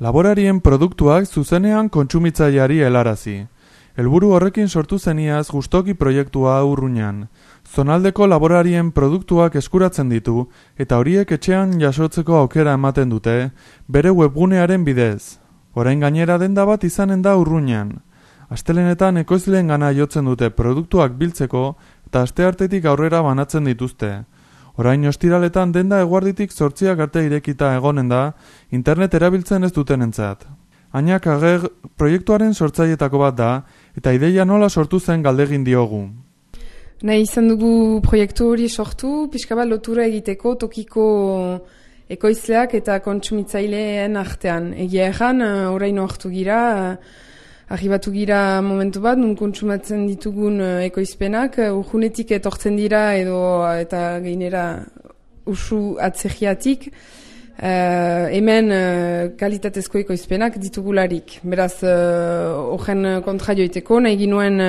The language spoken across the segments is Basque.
Laborarien produktuak zuzenean kontsumitzaileari helarazi. Helburu horrekin sortu zeniaz gustoki proiektua urruñan. Zonaldeko laborarien produktuak eskuratzen ditu eta horiek etxean jasotzeko aukera ematen dute bere webgunearen bidez. Orain gainera denda bat izanen da urruñan. Astelenetan ekoizleen gana jotzen dute produktuak biltzeko eta asteartetik aurrera banatzen dituzte. Orain ostiraletan denda eguarditik sortziak arte irekita egonen da, internet erabiltzen ez duten entzat. Ainak ager proiektuaren sortzaietako bat da, eta ideia nola sortu zen galdegin diogu. Nahi izan dugu proiektu hori sortu, pixka bat lotura egiteko tokiko ekoizleak eta kontsumitzaileen artean. Egia erran, eh, orain hartu gira, Arribatu gira momentu bat, nun kontsumatzen ditugun uh, ekoizpenak, uh, urjunetik etortzen dira edo eta gainera usu atzegiatik, uh, hemen uh, kalitatezko ekoizpenak ditugularik. Beraz, horren uh, kontra joiteko, nahi ginuen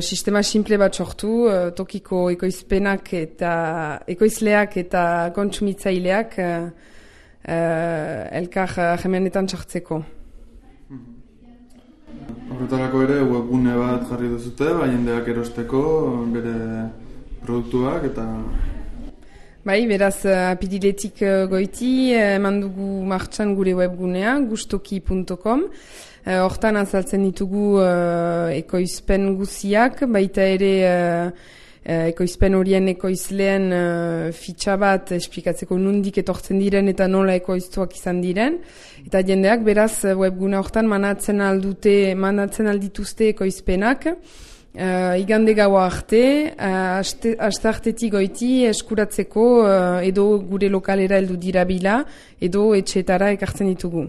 sistema simple bat sortu, uh, tokiko ekoizpenak eta ekoizleak eta kontsumitzaileak uh, uh, elkar uh, sartzeko. Horretarako ere webgune bat jarri duzute, bai jendeak erosteko bere produktuak eta... Bai, beraz, eh, apidiletik uh, goiti, eh, eman dugu martxan gure webgunea, gustoki.com. Hortan azaltzen ditugu uh, ekoizpen guziak, baita ere uh, ekoizpen horien ekoizleen uh, fitxa bat esplikatzeko nundik etortzen diren eta nola ekoiztuak izan diren. Eta jendeak beraz webguna hortan manatzen aldute, manatzen aldituzte ekoizpenak. Uh, igande gaua arte, uh, aste artetik goiti eskuratzeko uh, edo gure lokalera heldu dirabila edo etxetara ekartzen ditugu.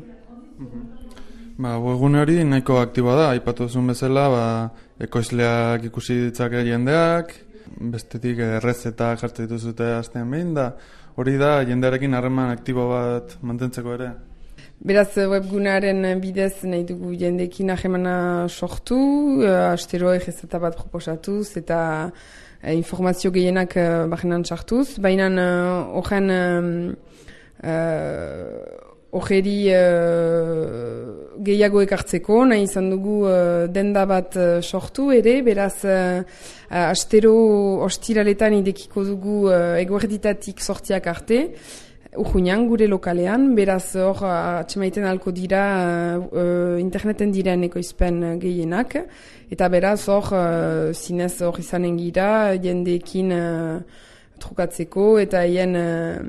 Mhm. Ba, webgune hori nahiko aktiboa da, aipatu zuen bezala, ba, ekoizleak ikusi ditzake jendeak, bestetik errezeta jartzen dituzute astean behin, da hori da jendearekin harreman aktibo bat mantentzeko ere. Beraz, webgunaren bidez nahi dugu jendekin ahemana sortu, uh, astero egezeta bat proposatuz eta uh, informazio gehienak uh, bajenan sartuz. Baina horren ojeri uh, gehiago ekartzeko, nahi izan dugu uh, denda bat uh, sortu ere, beraz uh, astero ostiraletan idekiko dugu uh, eguerditatik sortiak arte, Ujunean gure lokalean, beraz hor atxemaiten alko dira uh, interneten diren ekoizpen gehienak, eta beraz hor uh, zinez hor izanen gira, jendeekin trukatzeko eta hien uh,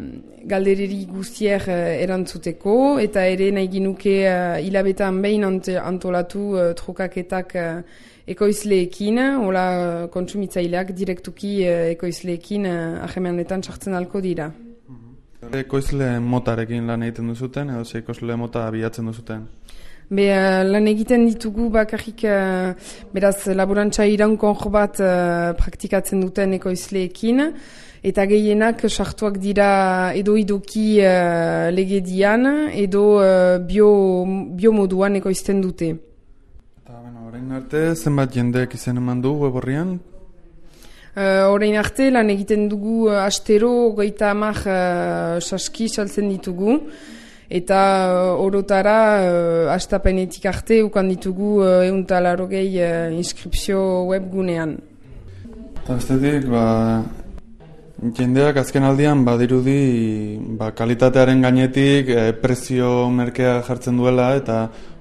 galdereri guztier uh, erantzuteko eta ere nahi ginuke uh, hilabetan behin antolatu uh, trukaketak uh, ekoizleekin, hola uh, kontsumitzaileak direktuki uh, ekoizleekin uh, ahemenetan sartzen alko dira. Ekoizle motarekin lan egiten duzuten edo ze ekoizle mota bilatzen duzuten? Be, uh, lan egiten ditugu bakarrik uh, beraz laborantza irankon bat uh, praktikatzen duten ekoizleekin eta gehienak sartuak dira edo idoki uh, legedian edo uh, bio, bio moduan ekoizten dute. Eta, bueno, orain arte, zenbat jendeak izen eman du weborrian? Uh, orain arte, lan egiten dugu astero, goita amak uh, saski saltzen ditugu. Eta uh, orotara, uh, astapenetik arte, ukan ditugu uh, euntalarogei uh, inskripsio webgunean. Eta bestetik, ba, Jendeak azken aldian badirudi ba, kalitatearen gainetik e, prezio merkea jartzen duela eta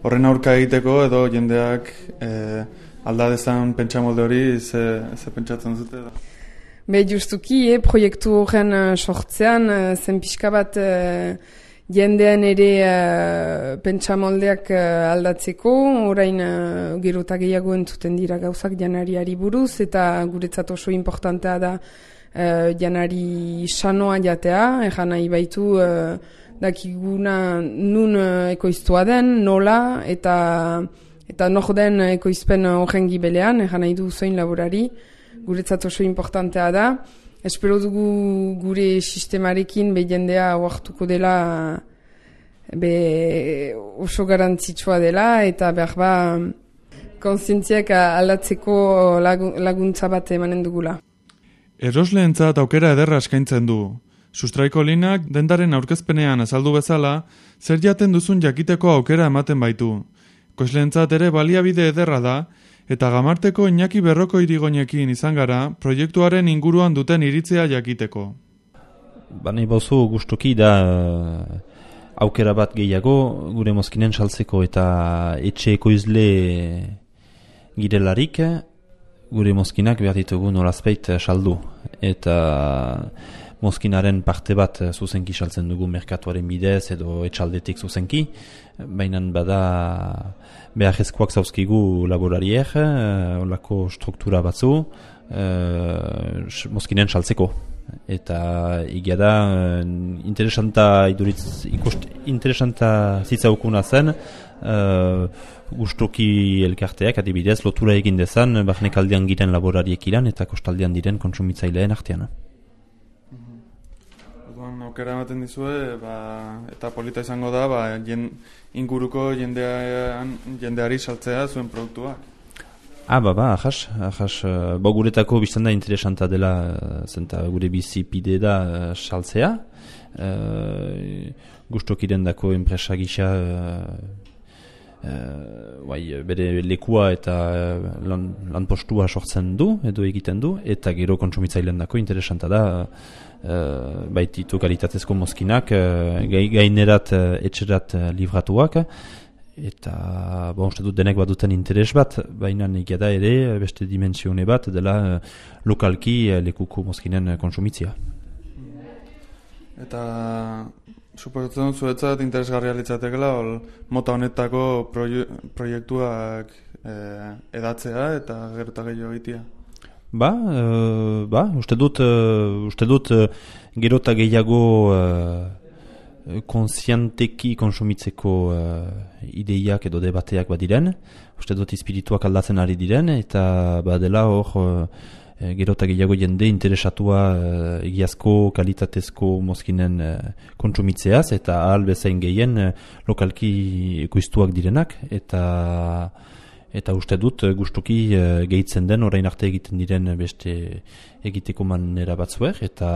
horren aurka egiteko edo jendeak e, alda dezan pentsamolde hori ze, ze pentsatzen zute da. Be justuki, eh, proiektu horren sortzean, zen pixka bat uh, jendean ere uh, pentsamoldeak uh, aldatzeko, orain uh, gero gehiago entzuten dira gauzak janariari buruz eta guretzat oso importantea da uh, janari sanoa jatea, egan nahi baitu uh, dakiguna nun uh, ekoiztua den, nola, eta eta nok den ekoizpen horren gibelean, egan nahi du zoin laborari, guretzat oso importantea da. Espero dugu gure sistemarekin be jendea oartuko dela be oso garantzitsua dela eta behar ba konsientziak aldatzeko laguntza bat emanen dugula. Erosleentzat aukera ederra eskaintzen du. Sustraiko linak dendaren aurkezpenean azaldu bezala, zer jaten duzun jakiteko aukera ematen baitu. Koislentzat ere baliabide ederra da, eta gamarteko inaki berroko irigonekin izan gara proiektuaren inguruan duten iritzea jakiteko. Bane bauzu gustuki da uh, aukera bat gehiago gure mozkinen saltzeko eta etxe ekoizle girelarik gure mozkinak behar ditugu nolazpeit saldu eta mozkinaren parte bat zuzenki saltzen dugu merkatuaren bidez edo etxaldetik zuzenki baina bada behar ezkoak zauzkigu laborariek, eh, olako struktura batzu, uh, mozkinen saltzeko. Eta igia da, interesanta iduritz, ikost, interesanta zitzaukuna zen, uh, gustoki elkarteak adibidez, lotura egin dezan, bahnek aldean giren laborariek iran eta kostaldean diren kontsumitzaileen artean aukera ematen dizue, ba, eta polita izango da, ba, jen, inguruko jendean, jendeari saltzea zuen produktua. Ah, ba, ba, ahas, ahas, uh, bo guretako biztanda interesanta dela, uh, zenta gure bizi pide da uh, saltzea, uh, gustok irendako enpresa gisa, bai, bere lekua eta lan, lan postua sortzen du, edo egiten du, eta gero kontsumitzailean dako interesanta da, uh, baititu kalitatezko mozkinak, uh, gainerat uh, etxerat uh, livratuak, eta bon, uste dut denek bat duten interes bat, baina negia da ere beste dimensione bat dela uh, lokalki uh, lekuko mozkinen konsumitzia. Eta suposatzen dut zuetzat interesgarria litzatekela mota honetako proiektuak edatzea eta gero eta gehiago egitea. Ba, uh, ba, uste dut, uh, uste dut uh, gerota gehiago uh, konsianteki konsumitzeko uh, ideiak edo debateak badiren. Uste dut espirituak aldatzen ari diren eta badela hor uh, gerota gehiago jende interesatua uh, egiazko kalitatezko mozkinen uh, konsumitzeaz eta ahal bezain gehien uh, lokalki ekoiztuak direnak eta eta uste dut eh, gustuki uh, gehitzen den orain arte egiten diren beste egiteko manera batzuek eta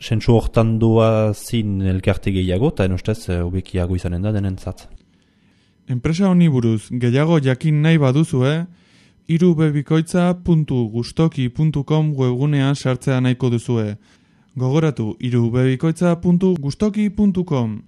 sentsu hortan doa zin elkarte gehiago eta enostez uh, obekiago izanen da denentzat. Enpresa honi buruz gehiago jakin nahi baduzue, irubebikoitza.gustoki.com webgunean sartzea nahiko duzue. Gogoratu irubebikoitza.gustoki.com